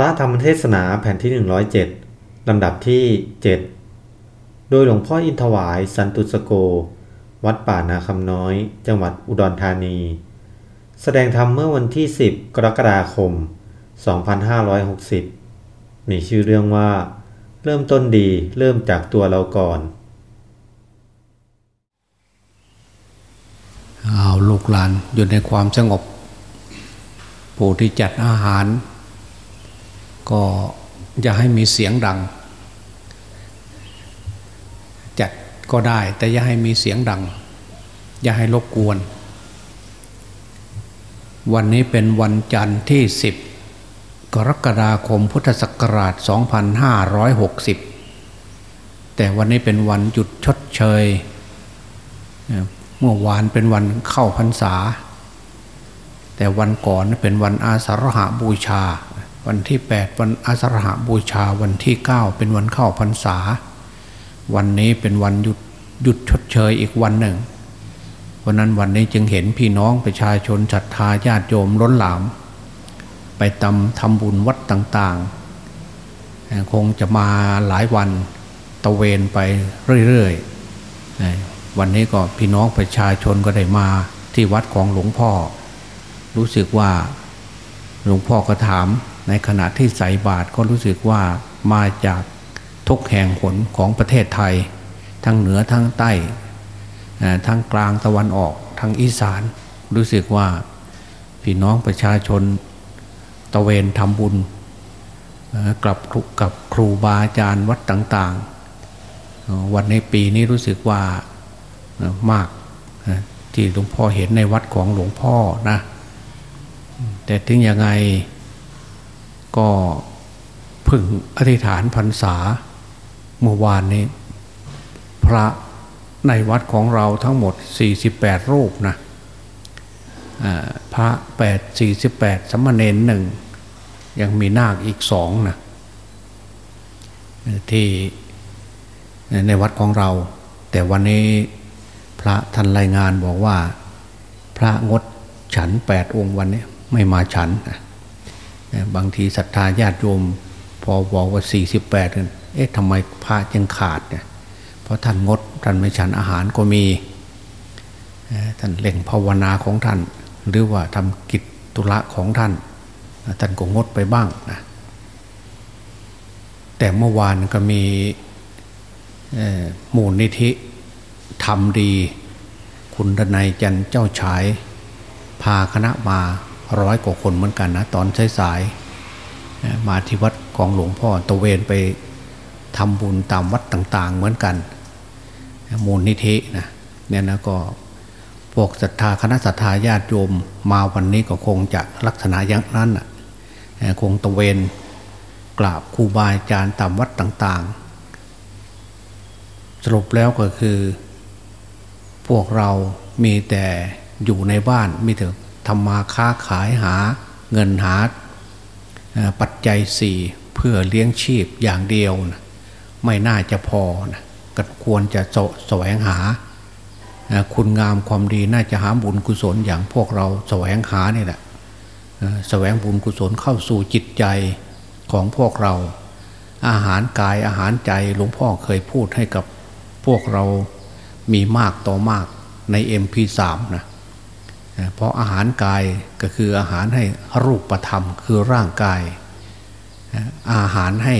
ระธรรมเทศนาแผ่นที่ 107 ลำดับที่ 7 โดยหลวงพ่ออินทวายสันตุสโก วัดป่านาคำน้อย จังหวัดอุดรธานี แสดงธรรมเมื่อวันที่ 10 กรกฎาคม 2560 มีชื่อเรื่องว่า เริ่มต้นดีเริ่มจากตัวเราก่อนเอาลูกหลานอยู่ในความสงบ ผู้ที่จัดอาหาร ก็อย่าให้มีเสียงดัง จัดก็ได้ แต่อย่าให้มีเสียงดัง อย่าให้รบกวน วันนี้เป็นวันจันทร์ที่ 10 กรกฎาคมพุทธศักราช 2560 แต่วันนี้เป็นวันหยุดชดเชย เมื่อวานเป็นวันเข้าพรรษา แต่วันก่อนเป็นวันอาสาฬหบูชา วันที่ 8 วันอาสาฬหบูชาวันที่ 9 เป็นวันเข้าพรรษา วันนี้เป็นวันหยุดหยุดชดเชยอีกวันหนึ่งเพราะนั้นวันนี้จึงเห็นพี่น้องประชาชนศรัทธาญาติโยมล้นหลาม ไปตำทำบุญวัดต่างๆ คงจะมาหลายวันตะเวนไปเรื่อยๆวันนี้ก็พี่น้องประชาชนก็ได้มาที่วัดของหลวงพ่อ รู้สึกว่าหลวงพ่อก็ถาม ในขณะที่ใส่บาตรก็รู้สึกว่ามาจากทุกแห่งหนของประเทศไทย ทั้งเหนือทั้งใต้ทั้งกลางตะวันออกทั้งอีสาน รู้สึกว่าพี่น้องประชาชนตะเวนทำบุญกลับกับครูบาอาจารย์วัดต่างๆ วันในปีนี้รู้สึกว่ามากที่หลวงพ่อเห็นในวัดของหลวงพ่อนะ แต่ถึงยังไง ก็พึ่งอธิษฐานพรรษาเมื่อวานนี้ พระในวัดของเราทั้งหมด 48 รูปนะพระ 8 48สมณเณรหนึ่งยังมีนาคอีกสองนะที่ในวัดของเรา แต่วันนี้พระท่านรายงานบอกว่า พระงดฉันแปดองค์วันนี้ไม่มาฉัน บางทีศรัทธาญาติโยม พอบอกว่าสี่สิบแปดเอ๊ะทำไมพระยังขาดเนี่ยเพราะท่านงดท่านไม่ฉันอาหารก็มีท่านเล่งภาวนาของท่าน หรือว่าทำกิจตุระของท่าน ท่านก็งดไปบ้างนะแต่เมื่อวานก็มีมูลนิธิทำดี คุณดนัยจันเจ้าชาย พาคณะมา ร้อยกว่าคนเหมือนกันนะ ตอนสายๆมาที่วัดของหลวงพ่อตะเวนไปทำบุญตามวัดต่างๆ เหมือนกันมูลนิธินะเนี่ยนะก็พวกศรัทธาคณะศรัทธาญาติโยมมาวันนี้ก็คงจะลักษณะอย่างนั้นนะคงตะเวนกราบครูบาอาจารย์ตามวัดต่างๆ สรุปแล้วก็คือ พวกเรามีแต่อยู่ในบ้านมีแต่ ทำมาค้าขายหาเงินหาปัจจัยสี่เพื่อเลี้ยงชีพอย่างเดียวนะไม่น่าจะพอนะก็ควรจะแสวงหา คุณงามความดีน่าจะหาบุญกุศลอย่างพวกเราแสวงหานี่แหละแสวงบุญกุศลเข้าสู่จิตใจของพวกเรา อาหารกายอาหารใจหลวงพ่อเคยพูดให้กับพวกเรามีมากต่อมากใน MP3 นะ เพราะอาหารกายก็คืออาหารให้รูปธรรมคือร่างกาย อาหารให้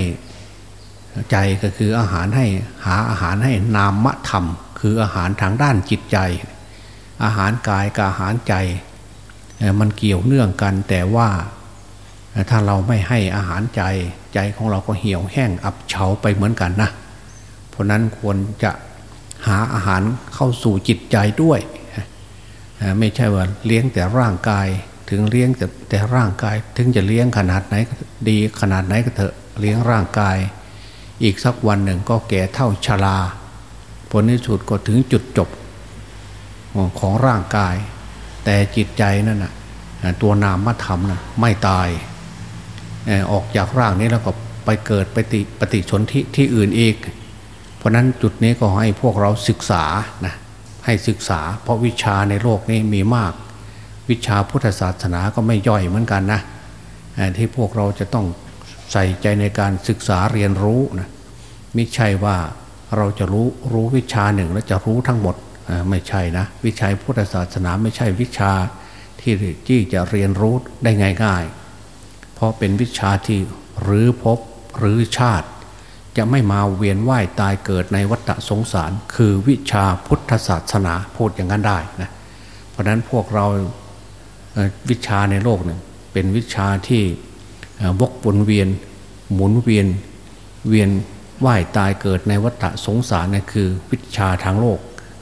ใจก็คืออาหารให้หาอาหารให้นามธรรม คืออาหารทางด้านจิตใจ อาหารกายกับอาหารใจ มันเกี่ยวเนื่องกันแต่ว่าถ้าเราไม่ให้อาหารใจใจของเราก็เหี่ยวแห้งอับเฉาไปเหมือนกันนะ เพราะนั้นควรจะหาอาหารเข้าสู่จิตใจด้วย ไม่ใช่ว่าเลี้ยงแต่ร่างกาย ถึงเลี้ยงแต่แต่ร่างกาย ถึงจะเลี้ยงขนาดไหนดีขนาดไหนก็เถอะเลี้ยงร่างกาย อีกสักวันหนึ่งก็แก่เท่าชรา ผลที่สุดก็ถึงจุดจบของร่างกาย แต่จิตใจนั่นนะตัวนามธรรมนะไม่ตายออกจากร่างนี้แล้วก็ไปเกิดปฏิปฏิชนที่ที่อื่นอีก เพราะนั้นจุดนี้ก็ให้พวกเราศึกษานะ ให้ศึกษา เพราะวิชาในโลกนี้มีมาก วิชาพุทธศาสนาก็ไม่ย่อยเหมือนกันนะที่พวกเราจะต้องใส่ใจในการศึกษาเรียนรู้นะไม่ใช่ว่าเราจะรู้รู้วิชาหนึ่งแล้วจะรู้ทั้งหมดไม่ใช่นะวิชาพุทธศาสนาไม่ใช่วิชาที่ที่จะเรียนรู้ได้ง่ายๆ เพราะเป็นวิชาที่หรือพบหรือชาติ จะไม่มาเวียนว่ายตายเกิดในวัฏสงสาร คือวิชาพุทธศาสนาพูดอย่างนั้นได้นะเพราะนั้นพวกเราวิชาในโลกเนี่ยเป็นวิชาที่วกวนเวียนหมุนเวียนเวียนว่ายตายเกิดในวัฏสงสารนี่คือวิชาทางโลก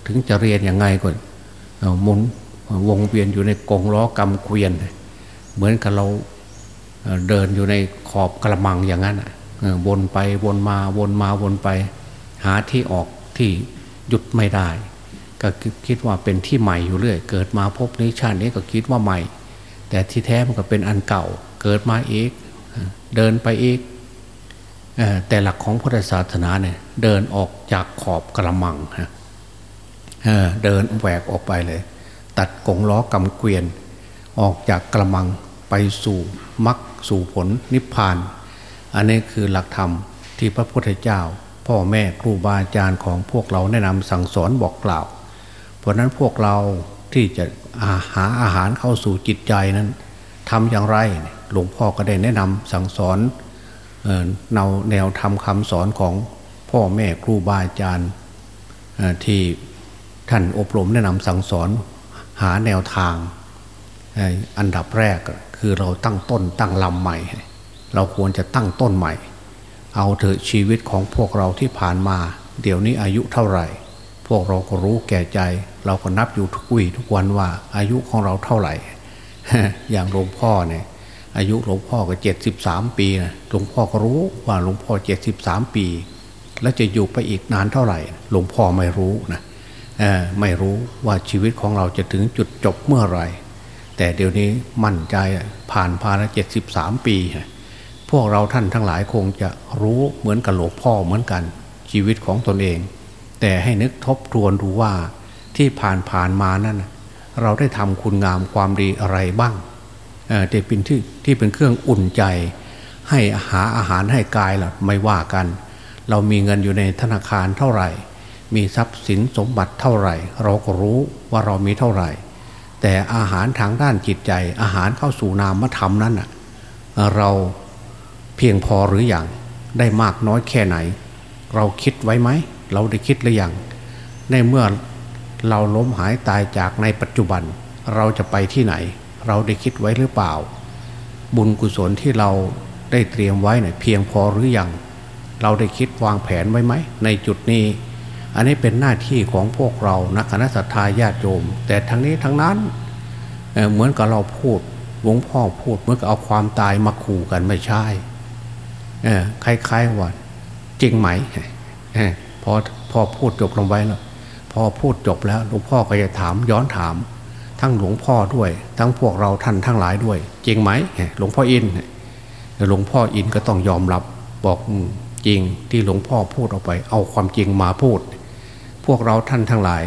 ถึงจะเรียนยังไงก็หมุนวงเวียนอยู่ในกงล้อกำเกวียน เหมือนกับเราเดินอยู่ในขอบกระมังอย่างนั้น วนไปวนมาวนมาวนไป หาที่ออกที่หยุดไม่ได้ ก็คิดว่าเป็นที่ใหม่อยู่เรื่อย เกิดมาพบนี้ชาตินี้ก็คิดว่าใหม่ แต่ที่แท้มันก็เป็นอันเก่า เกิดมาอีกเดินไปอีกแต่หลักของพุทธศาสนาเนี่ยเดินออกจากขอบกระมังฮะเดินแหวกออกไปเลย ตัดกงล้อกำเกวียน ออกจากกระมังไปสู่มรรคสู่ผลนิพพาน อันนี้คือหลักธรรมที่พระพุทธเจ้า พ่อแม่ครูบาอาจารย์ของพวกเราแนะนำสั่งสอนบอกกล่าว เพราะนั้นพวกเราที่จะาหาอาหารเข้าสู่จิตใจนั้นทำอย่างไรหลวงพ่อก็ได้แนะนำสั่งสอนแนวแนวทำคำสอนของพ่อแม่ครูบาอาจารย์ที่ท่านอบรมแนะนำสั่งสอนหาแนวทาง อันดับแรกคือเราตั้งต้นตั้งลำใหม่ เราควรจะตั้งต้นใหม่ เอาเถอะชีวิตของพวกเราที่ผ่านมา เดี๋ยวนี้อายุเท่าไหร่ พวกเราก็รู้แก่ใจ เราก็นับอยู่ทุกวี่ทุกวันว่าอายุของเราเท่าไหร่ อย่างหลวงพ่อเนี่ยอายุหลวงพ่อก็เจ็ดสิบสามปีนะหลวงพ่อก็รู้ว่าหลวงพ่อเจ็ดสิบสามปี แล้วจะอยู่ไปอีกนานเท่าไหร่ หลวงพ่อไม่รู้นะไม่รู้ว่าชีวิตของเราจะถึงจุดจบเมื่อไหร่แต่เดี๋ยวนี้มั่นใจผ่านพาละเจ็ดสิบสามปี พวกเราท่านทั้งหลายคงจะรู้เหมือนกับหลวงพ่อเหมือนกันชีวิตของตนเอง แต่ให้นึกทบทวนดูว่าที่ผ่านผ่านมานั้นเราได้ทำคุณงามความดีอะไรบ้างแต่เป็นที่ที่เป็นเครื่องอุ่นใจ ให้หาอาหารให้กายล่ะไม่ว่ากัน เรามีเงินอยู่ในธนาคารเท่าไหร่ มีทรัพย์สินสมบัติเท่าไหร่ เราก็รู้ว่าเรามีเท่าไหร่ แต่อาหารทางด้านจิตใจอาหารเข้าสู่นามธรรมนั้นเรา เพียงพอหรืออยังได้มากน้อยแค่ไหน เราคิดไว้ไหม เราได้คิดหรือยังในเมื่อเราล้มหายตายจากในปัจจุบัน เราจะไปที่ไหน เราได้คิดไว้หรือเปล่า บุญกุศลที่เราได้เตรียมไว้เนี่ยเพียงพอหรือยังเราได้คิดวางแผนไว้ไหม ในจุดนี้ อันนี้เป็นหน้าที่ของพวกเรานักคณะสัตยาญาติโยม แต่ทั้งนี้ทั้งนั้นเเหมือนกับเราพูดหลวงพ่อพูดเมื่อกับเอาความตายมาขู่กันไม่ใช่ คล้ายๆว่าจริงไหมพอพอพูดจบลงไว้แล้วพอพูดจบแล้วหลวงพ่อก็จะถามย้อนถาม ทั้งหลวงพ่อด้วย ทั้งพวกเราท่านทั้งหลายด้วย จริงไหมหลวงพ่ออินหลวงพ่ออินก็ต้องยอมรับบอกจริงที่หลวงพ่อพูดออกไป เอาความจริงมาพูด พวกเราท่านทั้งหลาย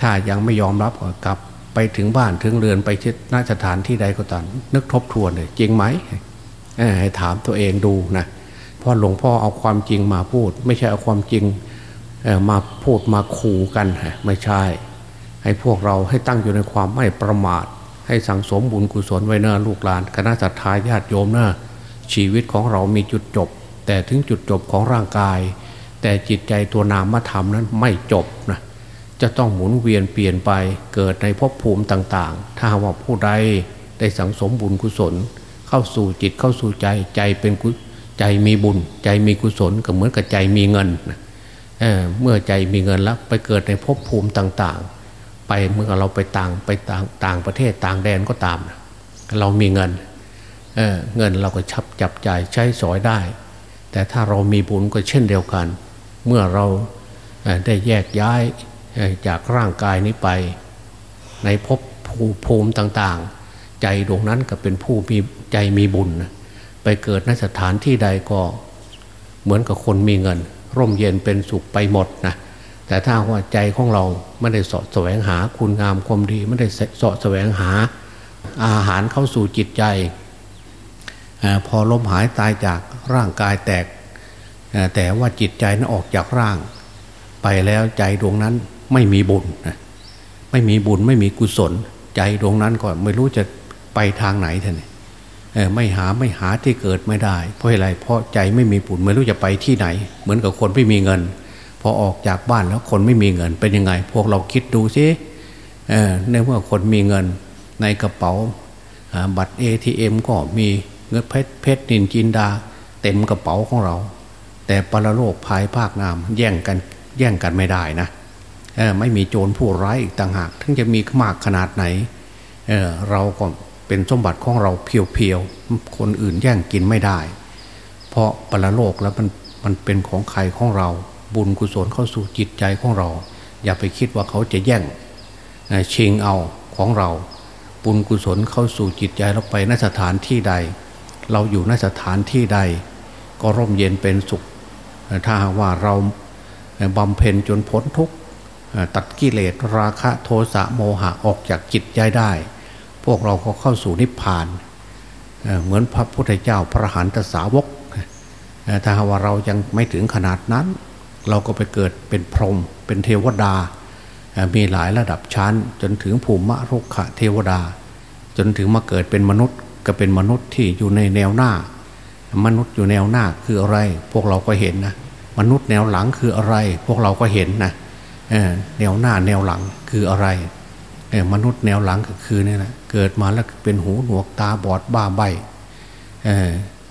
ถ้ายังไม่ยอมรับก็กลับไปถึงบ้านถึงเรือนไปที่นาสถานที่ใดก็ตามนึกทบทวนเลยจริงไหมให้ถามตัวเองดูนะ พราะหลวงพ่อเอาความจริงมาพูด ไม่ใช่เอาความจริงมาพูดมาขู่กันไม่ใช่ ให้พวกเราให้ตั้งอยู่ในความไม่ประมาท ให้สังสมบุญกุศลไว้เน้าลูกหลานคณะสัตยาญาติโยมเน้าชีวิตของเรามีจุดจบ แต่ถึงจุดจบของร่างกาย แต่จิตใจตัวนามธรรมนั้นไม่จบนะจะต้องหมุนเวียนเปลี่ยนไปเกิดในภพภูมิต่างๆ ถ้าว่าผู้ใดได้สังสมบุญกุศล เข้าสู่จิตเข้าสู่ใจใจเป็นกุศ ใจมีบุญ ใจมีกุศลก็เหมือนกับใจมีเงินเเมื่อใจมีเงินแล้วไปเกิดในภพภูมิต่างๆ ไปเมื่อเราไปต่างไปต่างต่างประเทศต่างแดนก็ตาม เรามีเงินเเงินเราก็ชับจับจ่ายใช้สอยได้ แต่ถ้าเรามีบุญก็เช่นเดียวกัน เมื่อเราได้แยกย้ายจากร่างกายนี้ไป ในภพภูมิต่างๆ ใจดวงนั้นก็เป็นผู้มีใจมีบุญ ไปเกิดในสถานที่ใดก็เหมือนกับคนมีเงิน ร่มเย็นเป็นสุขไปหมดนะแต่ถ้าว่าใจของเราไม่ได้สาะแสวงหาคุณงามความดีไม่ได้สาะแสวงหาอาหารเข้าสู่จิตใจอพอลมหายตายจากร่างกายแตก แต่ว่าจิตใจนั้นออกจากร่าง ไปแล้วใจดวงนั้นไม่มีบุญไม่มีบุญไม่มีกุศล ใจดวงนั้นก็ไม่รู้จะไปทางไหนท่าน ไม่หาไม่หาที่เกิดไม่ได้ เพราะอะไรเพราะใจไม่มีบุญไม่รู้จะไปที่ไหน เหมือนกับคนไม่มีเงิน พอออกจากบ้านแล้วคนไม่มีเงินเป็นยังไง พวกเราคิดดูสิในเมื่อคนมีเงินในกระเป๋าบัตร ATM ก็มีเงินเพชรเพชรนินจินดา เต็มกระเป๋าของเรา แต่ปรโลกภายภาคงามแย่งกันแย่งกันไม่ได้นะไม่มีโจรผู้ร้ายอีกต่างหากถึงจะมีมากขนาดไหนเเราก็ เป็นสมบัติของเราเพียวๆ คนอื่นแย่งกินไม่ได้ เพราะปรโลกแล้วมันมันเป็นของใครของเรา บุญกุศลเข้าสู่จิตใจของเรา อย่าไปคิดว่าเขาจะแย่งชิงเอาของเรา บุญกุศลเข้าสู่จิตใจเราไปนสถานที่ใด เราอยู่นสถานที่ใด ก็ร่มเย็นเป็นสุข ถ้าว่าเราบำเพ็ญจนพ้นทุกตัดกิเลสราคะโทสะโมหะออกจากจิตใจได้ พวกเราก็เข้าสู่นิพพานเหมือนพระพุทธเจ้าพระหันตสาวกถ้าว่าเรายังไม่ถึงขนาดนั้น เราก็ไปเกิดเป็นพรหมเป็นเทวดา มีหลายระดับชั้น จนถึงภูมิมรุกขะเทวดา จนถึงมาเกิดเป็นมนุษย์ ก็เป็นมนุษย์ที่อยู่ในแนวหน้า มนุษย์อยู่แนวหน้าคืออะไร พวกเราก็เห็นนะมนุษย์แนวหลังคืออะไร พวกเราก็เห็นนะแนวหน้าแนวหลังคืออะไร มนุษย์แนวหลังก็คือเนี่ยนะเกิดมาแล้วเป็นหูหนวกตาบอดบ้าใบเ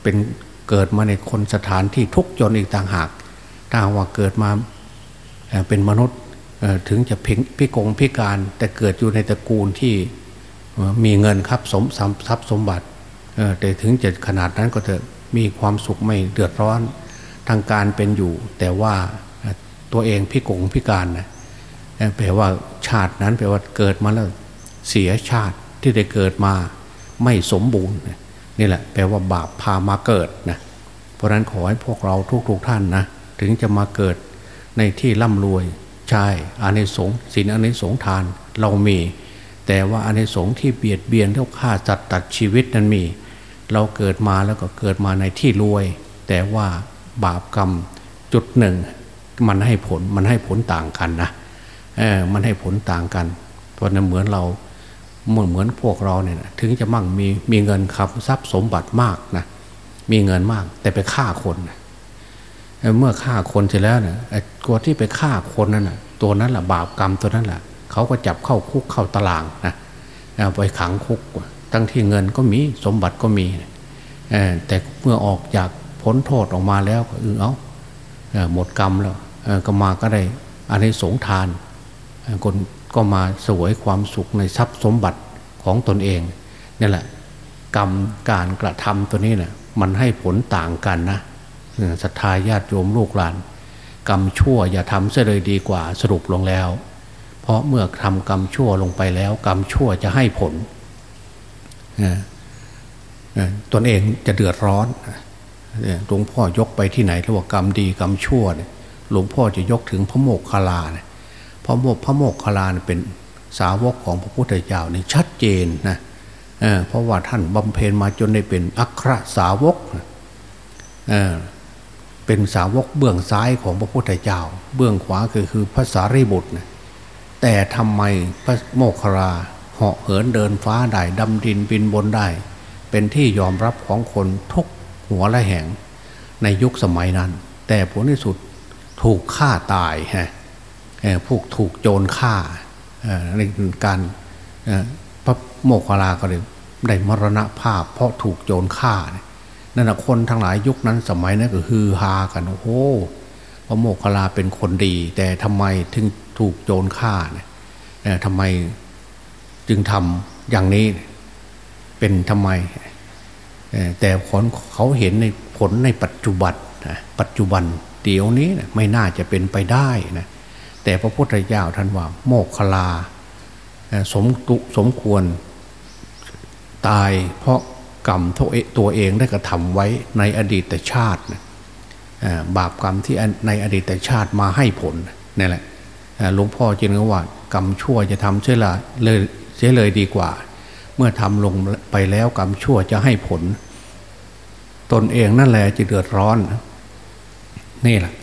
เป็นเกิดมาในคนสถานที่ทุกจนอีกต่างหาก ถ้าว่าเกิดมาเป็นมนุษย์ถึงจะพิกงพิการ แต่เกิดอยู่ในตระกูลที่มีเงินครับสมทรัพย์สมบัติแต่ถึงจะขนาดนั้นก็จะมีความสุขไม่เดือดร้อนทางการเป็นอยู่ แต่ว่าตัวเองพิกงพิการนะ แปลว่าชาตินั้นแปลว่าเกิดมาแล้วเสียชาติที่ได้เกิดมาไม่สมบูรณ์นี่แหละแปลว่าบาปพามาเกิดนะเพราะนั้นขอให้พวกเราทุกๆทท่านนะถึงจะมาเกิดในที่ร่ำรวยใช่อานิสงส์ศีลอานิสงส์ทานเรามี แต่ว่าอานิสงส์ที่เบียดเบียนเท่าฆ่าจัดตัดชีวิตนั้นมี เราเกิดมาแล้วก็เกิดมาในที่รวย แต่ว่าบาปกรรมจุดหนึ่ง มันให้ผลมันให้ผลต่างกันนะ มันให้ผลต่างกันเพราะนั้นเหมือนเราเหมือนเหมือนพวกเราเนี่ยถึงจะมั่งมีมีเงินขับทรัพย์สมบัติมากนะมีเงินมาก แต่ไปฆ่าคนนะเมื่อฆ่าคนเสร็จแล้วเนี่ยตัวที่ไปฆ่าคนนั่นน่ะตัวนั้นแหละบาปกรรมตัวนั้นแหละเขาก็จับเข้าคุกเข้าตารางนะไปขังคุกตั้งที่เงินก็มีสมบัติก็มีแต่เมื่อออกจากพ้นโทษออกมาแล้วเออเอาหมดกรรมแล้วก็มาก็ได้อันนี้สงทาน คนก็มาสวยความสุขในทรัพย์สมบัติของตนเองนี่แหละ กรรมการกระทำตัวนี้นะ่ะมันให้ผลต่างกันนะศรัทธาญาติโยมลูกหลาน กรรมชั่วอย่าทำเสียเลยดีกว่าสรุปลงแล้ว เพราะเมื่อทำกรรมชั่วลงไปแล้ว กรรมชั่วจะให้ผลตนเองจะเดือดร้อนหลวงพ่อยกไปที่ไหนเรียกว่ากรรมดีกรรมชั่วหลวงพ่อจะยกถึงพระโมกขลาเนี่ย พระโมกพระโมกขลาเป็นสาวกของพระพุทธเจ้านี่ชัดเจนนะเเพราะว่าท่านบำเพ็ญมาจนได้เป็นอัครสาวกเป็นสาวกเบื้องซ้ายของพระพุทธเจ้า เบื้องขวาคือคือพระสารีบุตรนะแต่ทำไมพระโมคคราเหาะเหินเดินฟ้าได้ดำดินบินบนได้ เป็นที่ยอมรับของคนทุกหัวและแห่งในยุคสมัยนั้น แต่ผลที่สุดถูกฆ่าตายฮะ พวกถูกโจรฆ่าในการพระโมคคัลลาก็เลยได้มรณภาพ เพราะถูกโจรฆ่านี่นั่นแหะคนทั้งหลายยุคนั้นสมัยนั้นก็ฮือฮากันโอ้โหพระโมคคัลลาเป็นคนดี แต่ทำไมถึงถูกโจรฆ่าเนี่ยทำไมจึงทำอย่างนี้เป็นทำไม แต่คนเขาเห็นในผลในปัจจุบันปัจจุบันเดี๋ยวนี้ไม่น่าจะเป็นไปได้นะ แต่พระพุทธเจ้าท่านว่า โมกขลาสมตุสมควรตายเพราะกรรมตัวเองได้กระทำไว้ในอดีตชาติบาปกรรมที่ในอดีตชาติมาให้ผลนี่แหละหลวงพ่อจึงว่ากรรมชั่วจะทำเสียละเลยเสียเลยดีกว่า เมื่อทำลงไปแล้วกรรมชั่วจะให้ผล ตนเองนั่นแหละจะเดือดร้อน นี่แหละ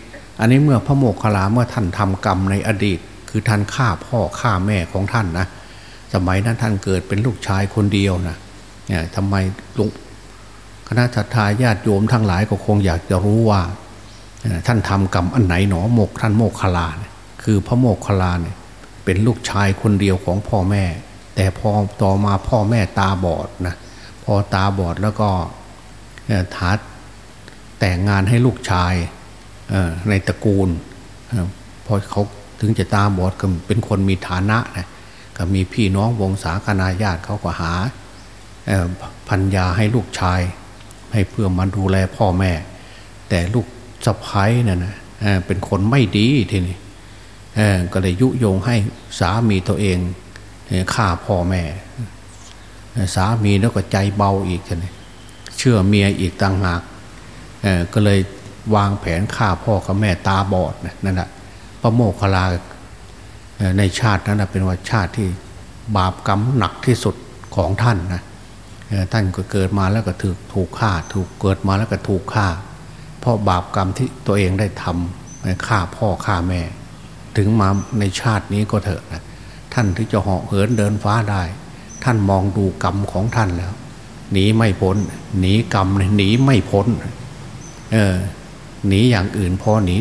อันนี้เมื่อพระโมคคัลลาเมื่อท่านทำกรรมในอดีต คือท่านฆ่าพ่อฆ่าแม่ของท่านนะสมัยนั้นท่านเกิดเป็นลูกชายคนเดียวนะเนี่ยทำไมลุงคณะทาญาติโยมทั้งหลายก็คงอยากจะรู้ว่า ท่านทำกรรมอันไหนหนอโมกท่านโมกขลาเนี่ยคือพระโมกขลาเนี่ยเป็นลูกชายคนเดียวของพ่อแม่ แต่พอต่อมาพ่อแม่ตาบอดนะพอตาบอดแล้วก็ทัดแต่งงานให้ลูกชาย ในตระกูลพอเขาถึงจะตาบอดก็เป็นคนมีฐานะนะก็มีพี่น้องวงศาคณาญาติเขาก็หาพัญญาให้ลูกชาย ให้เพื่อมาดูแลพ่อแม่ แต่ลูกสะพ้ายนั่นนะเป็นคนไม่ดีทีนี้ก็เลยยุยงให้สามีตัวเองฆ่าพ่อแม่ สามีแล้วก็ใจเบาอีกทีนี้เชื่อเมียอีกต่างหากก็เลย วางแผนฆ่าพ่อกับแม่ตาบอดนั่นแหละพระโมคคัลลาในชาตินั้นเป็นว่าชาติที่บาปกรรมหนักที่สุดของท่านนะท่านก็เกิดมาแล้วก็ถูกถูกฆ่า ถูกเกิดมาแล้วก็ถูกฆ่า เพราะบาปกรรมที่ตัวเองได้ทำฆ่าพ่อฆ่าแม่ ถึงมาในชาตินี้ก็เถอะนะท่านที่จะเหาะเหินเดินฟ้าได้ ท่านมองดูกรรมของท่านแล้วหนีไม่พ้นหนีกรรมหนีไม่พ้น เออ หนีอย่างอื่นพอหนี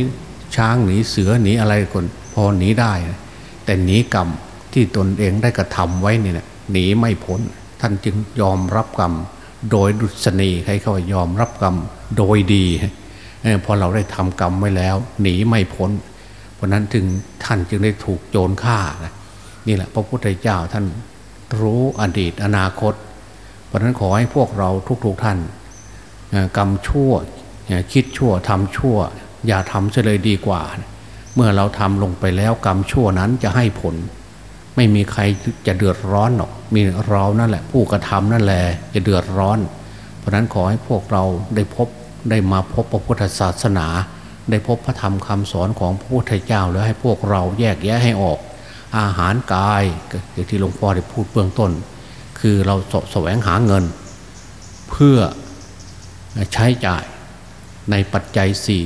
ช้างหนีเสือหนีอะไรคนพอหนีได้ แต่หนีกรรมที่ตนเองได้กระทำไว้นี่นะหนีไม่พ้น ท่านจึงยอมรับกรรม โดยดุษณีใครเขายอมรับกรรมโดยดีพอเราได้ทำกรรมไว้แล้ว หนีไม่พ้น เพราะนั้นจึงท่านจึงได้ถูกโจรฆ่านะนี่แหละ พระพุทธเจ้าท่านรู้อดีตอนาคต เพราะนั้นขอให้พวกเราทุกๆทท่านกรรมชั่ว คิดชั่วทำชั่ว อย่าทำเสียเลยดีกว่า เมื่อเราทำลงไปแล้วกรรมชั่วนั้นจะให้ผล ไม่มีใครจะเดือดร้อนหรอก มีเรานั่นแหละ ผู้กระทำนั่นแหละจะเดือดร้อน เพราะนั้นขอให้พวกเราได้พบได้มาพบพระพุทธศาสนา ได้พบพระธรรมคำสอนของพระพุทธเจ้าแล้วให้พวกเราแยกแยะให้ออก อาหารกายอย่างที่หลวงพ่อได้พูดเบื้องต้น คือเราสแสวงหาเงิน เพื่อใช้จ่าย ในปัจจัยสี่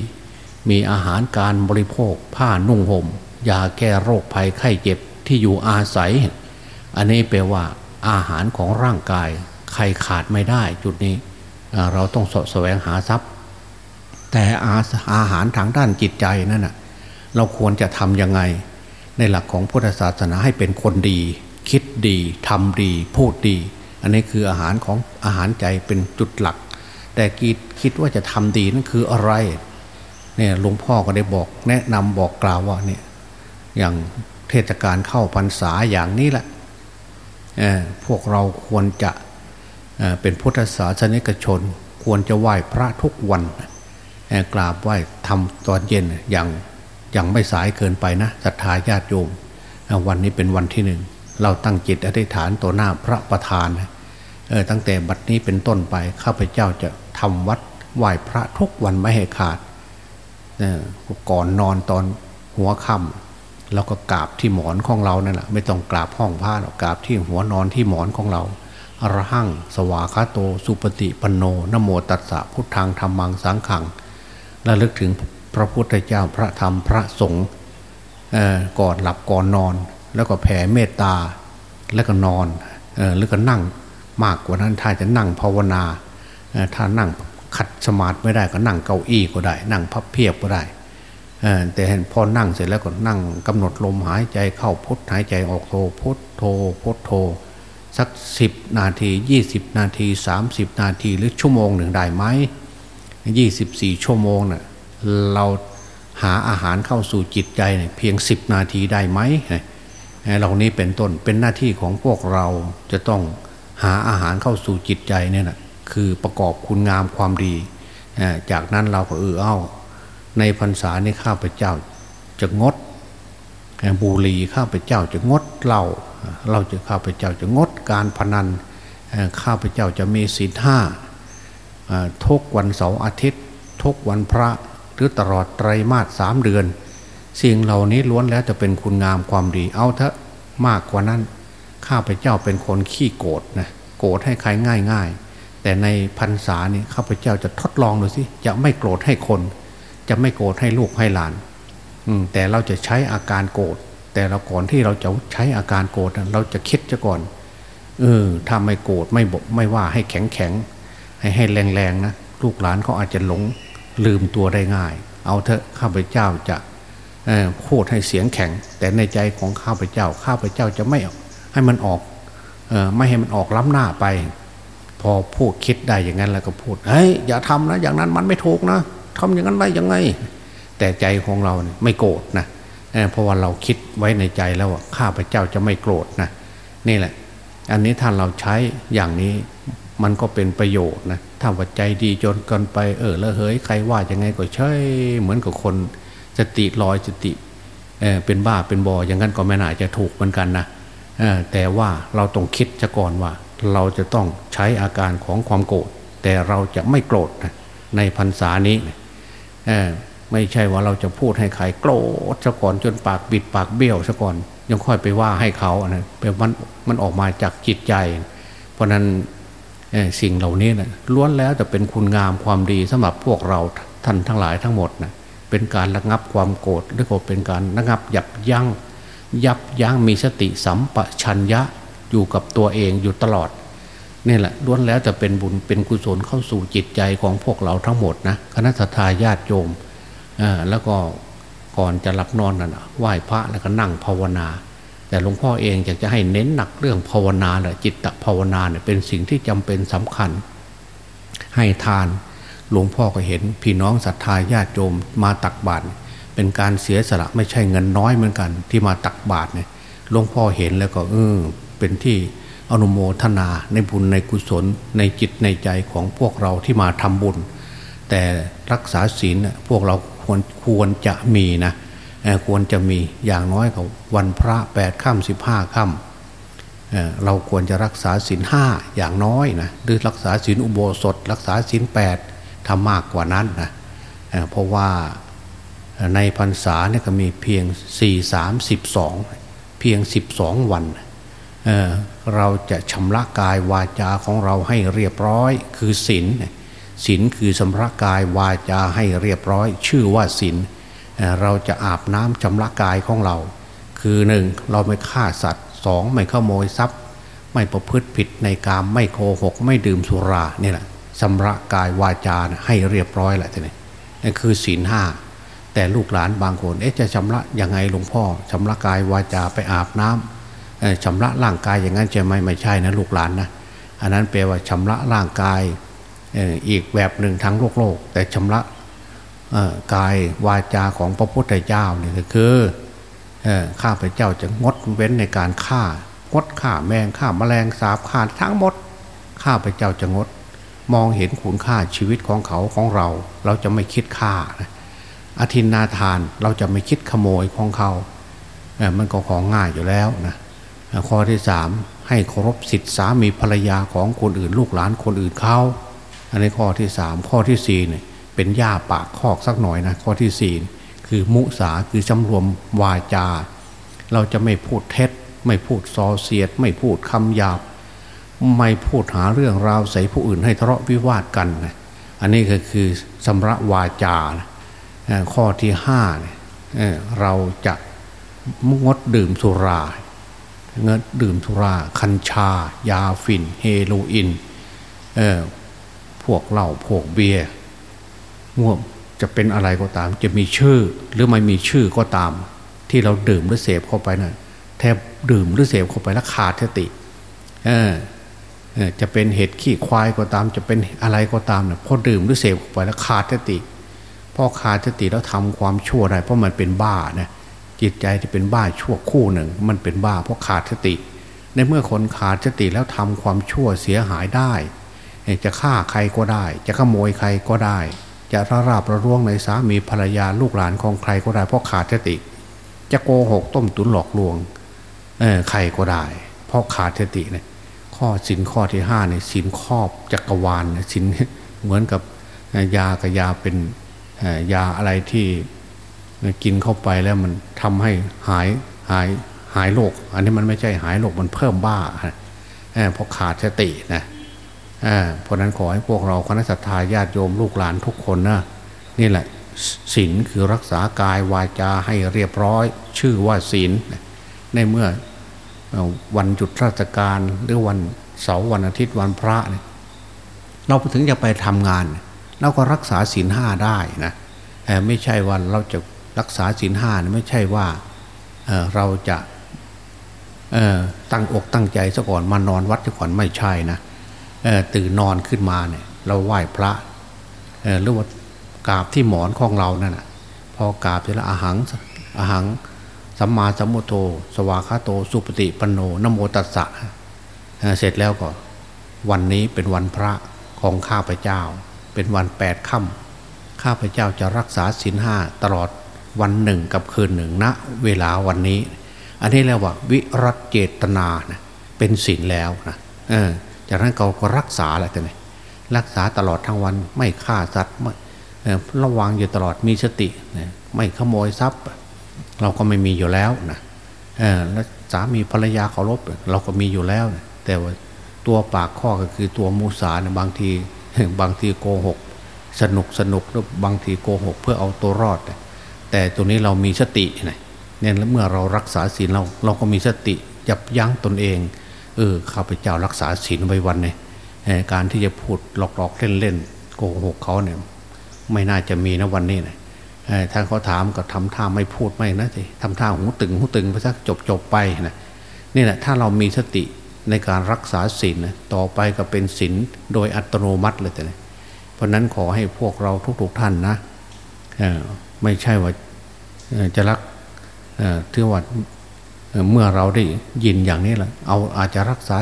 มีอาหารการบริโภคผ้านุ่งหม่มยาแก้โรคภัยไข้เจ็บที่อยู่อาศัย อันนี้แปลว่าอาหารของร่างกาย ใครขาดไม่ได้จุดนี้ เราต้องสแสวงหาทรัพย์ แต่อาอาหารทางด้านจิตใจนั่นนะเราควรจะทำยังไง ในหลักของพุทธศาสนาให้เป็นคนดี คิดดีทำดี พูดดี อันนี้คืออาหารของอาหารใจเป็นจุดหลัก แต่คิดคิดว่าจะทำดีนั่นคืออะไรเนี่ยหลวงพ่อก็ได้บอก แนะนำบอกกล่าวว่าเนี่ยอย่างเทศกาลเข้าพรรษาอย่างนี้แหละพวกเราควรจะเเป็นพุทธศาสนิกชน ควรจะไหว้พระทุกวันกราบไหว้ทำตอนเย็นอย่างอย่างไม่สายเกินไปนะศรัทธาญาติโยมวันนี้เป็นวันที่หนึ่ง เราตั้งจิตอธิษฐานต่อหน้าพระประธาน ตั้งแต่บัดนี้เป็นต้นไปข้าพเจ้าจะทำวัดไหว้พระทุกวันไม่ให้ขาดก่อนนอนตอนหัวค่ำแล้วก็กราบที่หมอนของเรานั่นแหละไม่ต้องกราบห้องผ้าหรอกกราบที่หัวนอนที่หมอนของเราอรหังสวาคาโต สุปฏิปโนนโมตัสสะพุทธังธรรมังสังขังและลึกถึงพระพุทธเจ้าพระธรรมพระสงฆ์ก่อนหลับก่อนนอน แล้วก็แผ่เมตตาแล้วก็นอนหรือก็นั่ง มากกว่านั้นถ้าจะนั่งภาวนาถ้านั่งขัดสมาธิไม่ได้ก็นั่งเก้าอี้ก็ได้ นั่งพับเพียบก็ได้แต่พอนั่งเสร็จแล้วก็นั่งกำหนดลมหายใจเข้าพุทหายใจออกโทพุทโทพุทโท สักสิบนาทียี่สิบนาทีสามสิบนาทีหรือชั่วโมงหนึ่งได้ไหมยี่สิบสี่ชั่วโมงเนะ่ยเราหาอาหารเข้าสู่จิตใจเเพียงสิบนาทีได้ไหมเหล่านี้เป็นต้นเป็นหน้าที่ของพวกเราจะต้อง หาอาหารเข้าสู่จิตใจเนี่ยนะคือประกอบคุณงามความดี จากนั้นเราก็เออเอ้า ในพรรษานี้ข้าพเจ้าจะงดบุหรี่ข้าพเจ้าจะงดเหล้าเราจะข้าพเจ้าจะงดการพนันข้าพเจ้าจะมีศีลห้าทุกวันเสาร์อาทิตย์ ทุกวันพระหรือตลอดไตรมาสสามเดือน สิ่งเหล่านี้ล้วนแล้วจะเป็นคุณงามความดีเอาเถอะมากกว่านั้น ข้าพเจ้าเป็นคนขี้โกรธนะโกรธให้ใครง่ายง่ายแต่ในพรรษานี่ข้าพเจ้าจะทดลองดูสิจะไม่โกรธให้คน จะไม่โกรธให้ลูกให้หลาน อืแต่เราจะใช้อาการโกรธแต่เราก่อนที่เราจะใช้อาการโกรธเราจะคิดจะก่อนเออถ้าไม่โกรธไม่บกไม่ว่าให้แข็งแข็งให้ให้แรงแรงนะลูกหลานเขาอาจจะหลงลืมตัวได้ง่าย เอาเถอะข้าพเจ้าจะพูดให้เสียงแข็ง แต่ในใจของข้าพเจ้าข้าพเจ้าจะไม่ ให้มันออกออไม่ให้มันออกล้ำหน้าไป พอพูดคิดได้อย่างนั้นแล้วก็พูดเฮ้ยอย่าทำนะ อย่างนั้นมันไม่ถูกนะทำอย่างนั้นได้ยังไง แต่ใจของเราเนี่ยไม่โกรธนะเพราะว่าเราคิดไว้ในใจแล้วว่าข้าพเจ้าจะไม่โกรธนะนี่แหละ อันนี้ถ้าเราใช้อย่างนี้มันก็เป็นประโยชน์นะถ้าว่าใจดีจนกันไปเออแล้วเฮ้ยใครว่ายังไงก็ใช่เหมือนกับคนสติลอยสติเออเป็นบ้าเป็นบออย่างนั้นก็ไม่น่าจะถูกเหมือนกันนะ แต่ว่าเราต้องคิดจะก่อนว่า เราจะต้องใช้อาการของความโกรธแต่เราจะไม่โกรธนะในพรรษานี้ไม่ใช่ว่าเราจะพูดให้ใครโกรธซะก่อนจนปากบิดปากเบี้ยวซะก่อน ยังค่อยไปว่าให้เขาอันนั้นเป็นมันมันออกมาจากจิตใจ เพราะนั้นสิ่งเหล่านี้นะล้วนแล้วแต่เป็นคุณงามความดีสำหรับพวกเราท่านทั้งหลายทั้งหมดนะเป็นการระงับความโกรธหรือว่าเป็นการระงับยับยัง้ง ยับยั้งมีสติสัมปชัญญะอยู่กับตัวเองอยู่ตลอดนี่แหละล้วนแล้วจะเป็นบุญเป็นกุศลเข้าสู่จิตใจของพวกเราทั้งหมดนะคณะทาญาติโยมแล้วก็ก่อนจะหลับนอนนั่นไหว้พระแล้วก็นั่งภาวนา แต่หลวงพ่อเองอยากจะให้เน้นหนักเรื่องภาวนาแหละจิตภาวนาเนี่ยเป็นสิ่งที่จำเป็นสำคัญ ให้ทานหลวงพ่อก็เห็นพี่น้องศรัทธาญาติโยมมาตักบาตร เป็นการเสียสละไม่ใช่เงินน้อยเหมือนกัน ที่มาตักบาตรเนี่ยหลวงพ่อเห็นแล้วก็เออเป็นที่อนุโมทนาในบุญในกุศลในจิตในใจของพวกเราที่มาทำบุญ แต่รักษาศีลพวกเราควรควรจะมีนะควรจะมีอย่างน้อยกับวันพระแปดค่ำสิบห้าค่ำเราควรจะรักษาศีลห้าอย่างน้อยนะหรือรักษาศีลอุโบสถ รักษาศีลแปดทำมากกว่านั้นนะเพราะว่า ในพรรษาเนี่ยก็มีเพียงสี่สามสิบสองเพียงสิบสองวันเเราจะชำระกายวาจาของเราให้เรียบร้อย คือศีลศีลคือชำระกายวาจาให้เรียบร้อย ชื่อว่าศีลเราจะอาบน้ำชำระกายของเรา คือหนึ่งเราไม่ฆ่าสัตว์สองไม่ขโมยทรัพย์ ไม่ประพฤติผิดในกามไม่โกหก ไม่ดื่มสุรานี่แหละชำระกายวาจาให้เรียบร้อยแหละทีนี้นี่คือศีลห้า แต่ลูกหลานบางคนเอ๊ะจะชำระยังไงหลวงพ่อชำระกายวาจาไปอาบน้ำชำระร่างกายอย่างนั้นจะไม่ไม่ใช่นะลูกหลานนะอันนั้นแปลว่าชำระร่างกายอีกแบบหนึ่งทั้งโลกโลก แต่ชำระกายวาจาของพระพุทธเจ้าเนี่ยคือข้าพเจ้าจะงดเว้นในการฆ่างดฆ่าแมงฆ่าแมลงสาบฆ่าทั้งหมดข้าพเจ้าจะงด มองเห็นคุณค่าชีวิตของเขาของเรา เราจะไม่คิดฆ่านะ อธินนาทานเราจะไม่คิดขโมยของเขาเมันก็ของง่ายอยู่แล้วนะข้อที่สามให้เคารพสิทธิสามีภรรยาของคนอื่น ลูกหลานคนอื่นเขาอันนี้ข้อที่สามข้อที่สี่เนี่ยเป็นหญ้าปากคอกสักหน่อยนะข้อที่สี่คือมุสาคือจำรวมวาจา เราจะไม่พูดเท็จ ไม่พูดซอเสียด ไม่พูดคำหยาบ ไม่พูดหาเรื่องราวใส่ผู้อื่นให้ทะเลาะวิวาทกันนะอันนี้ก็คือสำระวาจานะ ข้อที่ห้าเราจะงดดื่มสุราเงดดื่มสุราคัญชา ยาฝิ่น เฮโรอีนพวกเหล้าพวกเบียร์ม่วจะเป็นอะไรก็ตาม จะมีชื่อหรือไม่มีชื่อก็ตาม ที่เราดื่มหรือเสพเข้าไปนะ่ะแทบดื่มหรือเสพเข้าไปแล้วขาดสติจะเป็นเห็ดขี้ควายก็ตาม จะเป็นอะไรก็ตามเนะ่ยพอดื่มหรือเสพเข้าไปแล้วขาดสติ พอขาดสติแล้วทำความชั่วได้เพราะมันเป็นบ้านะจิตใจที่เป็นบ้าชั่วคู่หนึ่ง มันเป็นบ้าเพราะขาดสติ ในเมื่อคนขาดสติแล้วทำความชั่วเสียหายได้ จะฆ่าใครก็ได้ จะขโมยใครก็ได้ จะระราบระร่วงในสามีภรรยาลูกหลานของใครก็ได้เพราะขาดสติ จะโกหกต้มตุนหลอกลวงใครก็ได้ เพราะขาดสติเนี่ยข้อสินข้อที่ห้าเนี่ยสินครอบจักรวาลสินเหมือนกับยากับยาเป็น ยาอะไรที่กินเข้าไปแล้วมันทำให้หายหายหายโรคอันนี้มันไม่ใช่หายโรคมันเพิ่มบ้าเพราะขาดสตินะเพราะนั้นขอให้พวกเราคณะสัตยาญาติโยมลูกหลานทุกคนนะนี่แหละศีลคือรักษากายวาจาให้เรียบร้อย ชื่อว่าศีลในเมื่อวันหยุดราชการหรือวันเสาร์วันอาทิตย์วันพระเนี่ยเราถึงจะไปทำงานเเราก็รักษาศีลห้าได้นะไม่ใช่ว่าเราจะรักษาศีลห้าไม่ใช่ว่าเเราจะตั้งอกตั้งใจซะก่อนมานอนวัดซะก่อนไม่ใช่นะตื่นนอนขึ้นมาเนี่ย เราไหว้พระหรือว่ากราบที่หมอนของเรานั่นพอกราบเสร็จแล้วอาหังอาหังสัมมาสัมพุทโธสวากาโต สุปฏิปันโนนโมตัสสะเสร็จแล้วก็ วันนี้เป็นวันพระของข้าพเจ้า เป็นวันแปดค่ำข้าพเจ้าจะรักษาศีลห้าตลอดวันหนึ่งกับคืนหนึ่งณนะเวลาวันนี้ อันนี้เรียกว่าวิรัตเจตนานะเป็นศีลแล้วนะเออจากนั้นเราก็รักษาอะไรกันเนี่ยรักษาตลอดทั้งวันไม่ฆ่าสัตว์ไม่ระวังอยู่ตลอดมีสติไม่ขโมยทรัพย์ เราก็ไม่มีอยู่แล้วนะแล้วสามีภรรยาเคารพเราก็มีอยู่แล้วนะแต่ว่าตัวปากข้อก็คือตัวมูสานะบางที บางทีโกหก สนุกสนุกแล้วบางทีโกหก เพื่อเอาตัวรอด แต่ตัวนี้เรามีสตินะเนี่ยเมื่อเรารักษาศีลเราเราก็มีสติยับยั้งตนเองเออข้าพเจ้ารักษาศีลไว้วันเนี่ยการที่จะพูดหลอกๆเล่นๆโกหกเขาเนี่ยไม่น่าจะมีนะวันนี้นะถ้าเขาถามก็ทำท่าไม่พูดไม่นะสิทำท่าหูตึงหูตึงไปสักจบจบไปนะนี่แหละถ้าเรามีสติ ในการรักษาศีลต่อไปก็เป็นศีลโดยอัตโนมัติเลยแต่เพราะนั้นขอให้พวกเราทุกๆท่านนะไม่ใช่ว่าจะรักเที่ว่าเมื่อเราได้ยินอย่างนี้แหละเอาอาจจะรักษา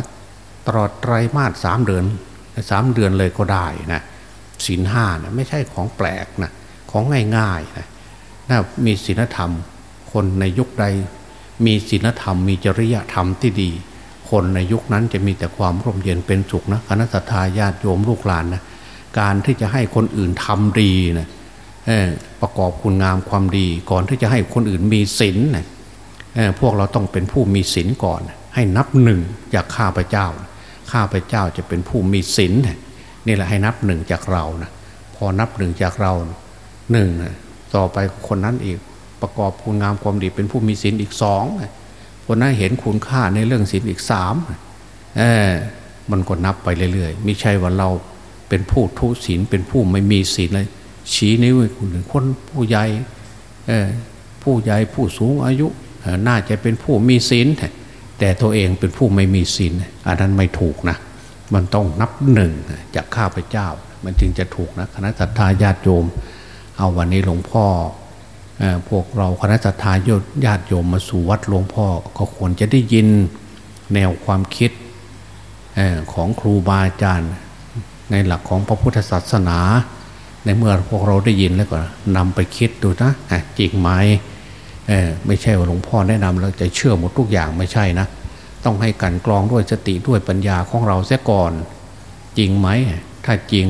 ตลอดไตรมาสสามเดือนสามเดือนเลยก็ได้นะศีลห้านะไม่ใช่ของแปลกนะของง่ายๆนะถ้ามีศีลธรรม คนในยุคใด มีศีลธรรม มีจริยธรรมที่ดี คนในยุคนั้นจะมีแต่ความร่มเย็นเป็นสุขนะคณะสัตยาญาติโยมลูกหลานนะการที่จะให้คนอื่นทำดีนะประกอบคุณงามความดี ก่อนที่จะให้คนอื่นมีศีลนะพวกเราต้องเป็นผู้มีศีลก่อน ให้นับหนึ่งจากข้าพเจ้า ข้าพเจ้าจะเป็นผู้มีศีลนี่แหละให้นับหนึ่งจากเรานะพอนับหนึ่งจากเราหนึ่งนะต่อไปคนนั้นอีกประกอบคุณงามความดีเป็นผู้มีศีลอีกสอง คนนั้นเห็นคุณค่าในเรื่องศีลอีกสามเออมันก็นับไปเรื่อยๆไม่ใช่ว่าเราเป็นผู้ทุศีลเป็นผู้ไม่มีศีลเลยชี้นิ้วคนหนึ่งคนผู้ใหญ่ผู้ใหญ่ผู้สูงอายุน่าจะเป็นผู้มีศีลแต่ตัวเองเป็นผู้ไม่มีศีลอันนั้นไม่ถูกนะ มันต้องนับหนึ่งจากข้าพเจ้า มันจึงจะถูกนะคณะสัตยาญาติโยม เอาวันนี้หลวงพ่อ พวกเราคณะสัตยาญาติโยมมาสู่วัดหลวงพ่อก็ควรจะได้ยินแนวความคิดของครูบาอาจารย์ในหลักของพระพุทธศาสนา ในเมื่อพวกเราได้ยินแล้วก็นำไปคิดดูนะจริงไหมไม่ใช่ว่าหลวงพ่อแนะนำเราจะเชื่อหมดทุกอย่างไม่ใช่นะ ต้องให้กันกรองด้วยสติด้วยปัญญาของเราเสียก่อน จริงไหมถ้าจริง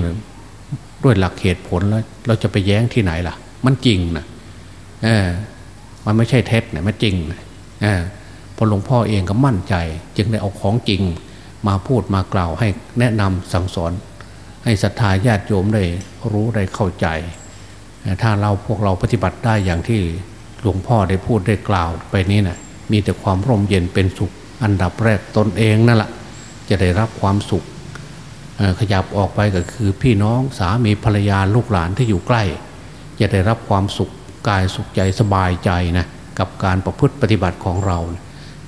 ด้วยหลักเหตุผลแล้ว เราจะไปแย้งที่ไหนล่ะ มันจริงนะ เออมันไม่ใช่เท็จนะมันจริงนะเออพอหลวงพ่อเองก็มั่นใจ จึงได้เอาของจริง มาพูดมากล่าวให้แนะนำสั่งสอน ให้ศรัทธาญาติโยมได้รู้ได้เข้าใจ ถ้าเราพวกเราปฏิบัติได้อย่างที่หลวงพ่อได้พูดได้กล่าวไปนี้นะมีแต่ความร่มเย็นเป็นสุขอันดับแรกตนเองนั่นแหละจะได้รับความสุขขยับออกไปก็คือพี่น้องสามีภรรยาลูกหลานที่อยู่ใกล้ จะได้รับความสุข กายสุขใจสบายใจนะกับการประพฤติปฏิบัติของเรา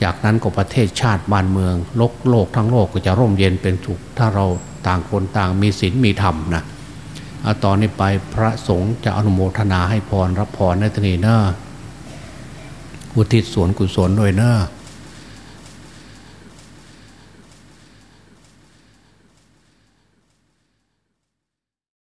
จากนั้นก็ประเทศชาติบ้านเมืองโลกโลกทั้งโลกก็จะร่มเย็นเป็นสุข ถ้าเราต่างคนต่างมีศีลมีธรรมนะเอาตอนนี้ไปพระสงฆ์จะอนุโมทนาให้พรรับพรในตนีเนออุทิศส่วนกุศลด้วยเนอ